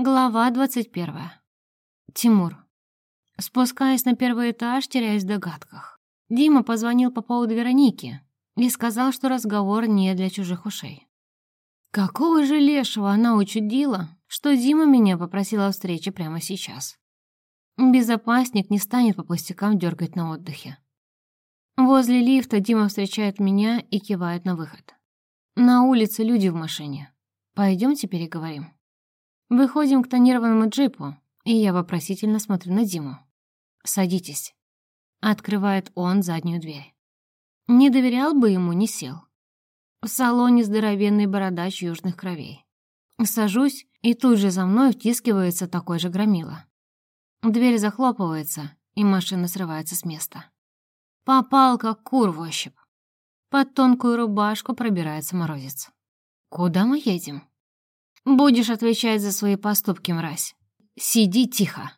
Глава 21. Тимур. Спускаясь на первый этаж, теряюсь в догадках. Дима позвонил по поводу Вероники и сказал, что разговор не для чужих ушей. Какого же лешего она учудила, что Дима меня попросила о встрече прямо сейчас? Безопасник не станет по пустякам дергать на отдыхе. Возле лифта Дима встречает меня и кивает на выход. На улице люди в машине. Пойдемте переговорим. Выходим к тонированному джипу, и я вопросительно смотрю на Диму. «Садитесь». Открывает он заднюю дверь. Не доверял бы ему, не сел. В салоне здоровенный бородач южных кровей. Сажусь, и тут же за мной втискивается такой же громила. Дверь захлопывается, и машина срывается с места. Попал, как кур в ощупь. Под тонкую рубашку пробирается морозец. «Куда мы едем?» «Будешь отвечать за свои поступки, мразь. Сиди тихо!»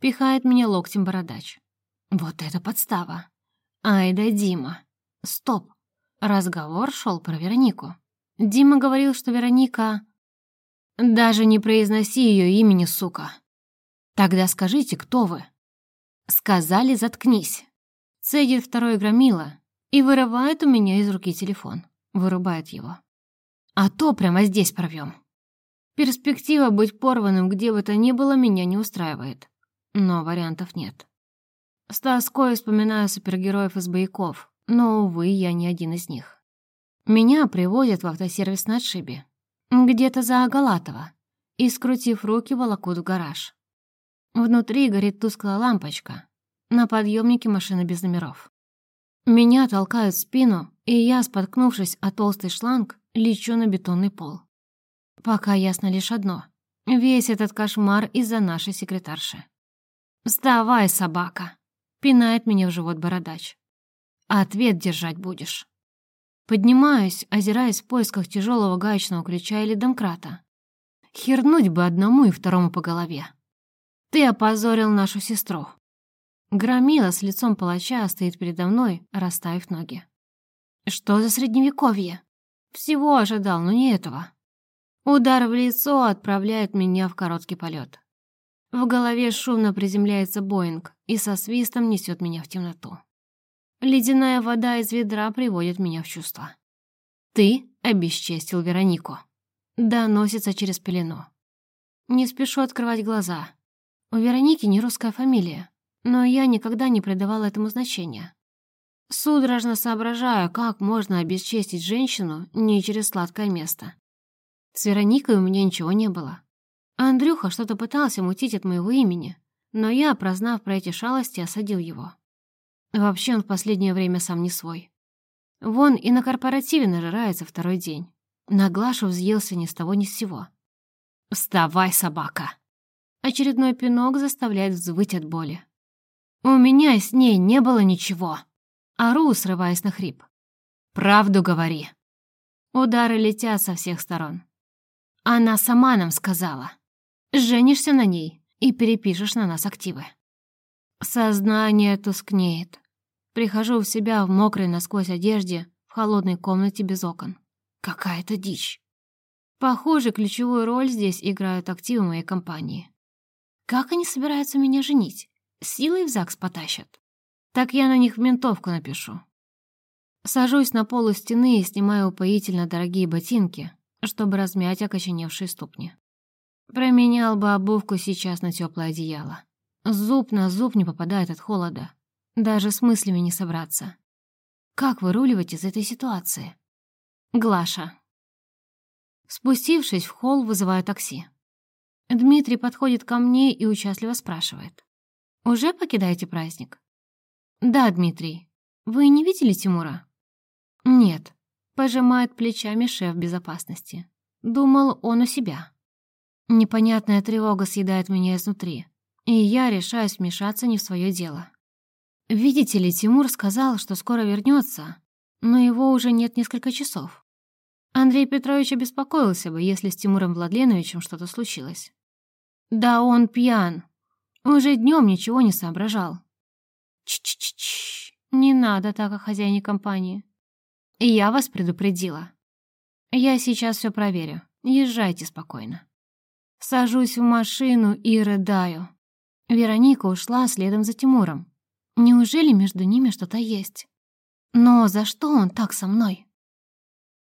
Пихает меня локтем бородач. Вот это подстава. Ай да Дима. Стоп. Разговор шел про Веронику. Дима говорил, что Вероника... Даже не произноси ее имени, сука. Тогда скажите, кто вы? Сказали, заткнись. Цедит второй громила и вырывает у меня из руки телефон. Вырубает его. А то прямо здесь порвем. Перспектива быть порванным где бы то ни было меня не устраивает. Но вариантов нет. С тоской вспоминаю супергероев из бояков, но, увы, я не один из них. Меня привозят в автосервис на отшибе, где-то за Агалатово, и, скрутив руки, волокут в гараж. Внутри горит тусклая лампочка, на подъемнике машина без номеров. Меня толкают в спину, и я, споткнувшись о толстый шланг, лечу на бетонный пол. Пока ясно лишь одно. Весь этот кошмар из-за нашей секретарши. «Вставай, собака!» — пинает меня в живот бородач. «Ответ держать будешь». Поднимаюсь, озираясь в поисках тяжелого гаечного ключа или домкрата. Хернуть бы одному и второму по голове. Ты опозорил нашу сестру. Громила с лицом палача стоит передо мной, расставив ноги. Что за средневековье? Всего ожидал, но не этого. Удар в лицо отправляет меня в короткий полет. В голове шумно приземляется Боинг и со свистом несет меня в темноту. Ледяная вода из ведра приводит меня в чувство. «Ты обесчестил Веронику», — доносится через пелену. Не спешу открывать глаза. У Вероники не русская фамилия, но я никогда не придавала этому значения. Судорожно соображаю, как можно обесчестить женщину не через сладкое место. С Вероникой у меня ничего не было. Андрюха что-то пытался мутить от моего имени, но я, прознав про эти шалости, осадил его. Вообще он в последнее время сам не свой. Вон и на корпоративе нажирается второй день. На Глашу взъелся ни с того ни с сего. «Вставай, собака!» Очередной пинок заставляет взвыть от боли. «У меня с ней не было ничего!» Ору, срываясь на хрип. «Правду говори!» Удары летят со всех сторон. Она сама нам сказала. Женишься на ней и перепишешь на нас активы. Сознание тускнеет. Прихожу в себя в мокрой насквозь одежде, в холодной комнате без окон. Какая-то дичь. Похоже, ключевую роль здесь играют активы моей компании. Как они собираются меня женить? Силой в ЗАГС потащат? Так я на них ментовку напишу. Сажусь на полу стены и снимаю упоительно дорогие ботинки, чтобы размять окоченевшие ступни. Променял бы обувку сейчас на теплое одеяло. Зуб на зуб не попадает от холода. Даже с мыслями не собраться. Как выруливать из этой ситуации? Глаша. Спустившись в холл, вызываю такси. Дмитрий подходит ко мне и участливо спрашивает. «Уже покидаете праздник?» «Да, Дмитрий. Вы не видели Тимура?» «Нет. Пожимает плечами шеф безопасности. Думал он у себя. Непонятная тревога съедает меня изнутри, и я решаюсь вмешаться не в свое дело. Видите ли, Тимур сказал, что скоро вернется, но его уже нет несколько часов. Андрей Петрович обеспокоился бы, если с Тимуром Владленовичем что-то случилось. Да он пьян. Уже днем ничего не соображал. Ч-ч-ч-ч, не надо так о хозяине компании. Я вас предупредила. Я сейчас все проверю. Езжайте спокойно. Сажусь в машину и рыдаю. Вероника ушла следом за Тимуром. Неужели между ними что-то есть? Но за что он так со мной?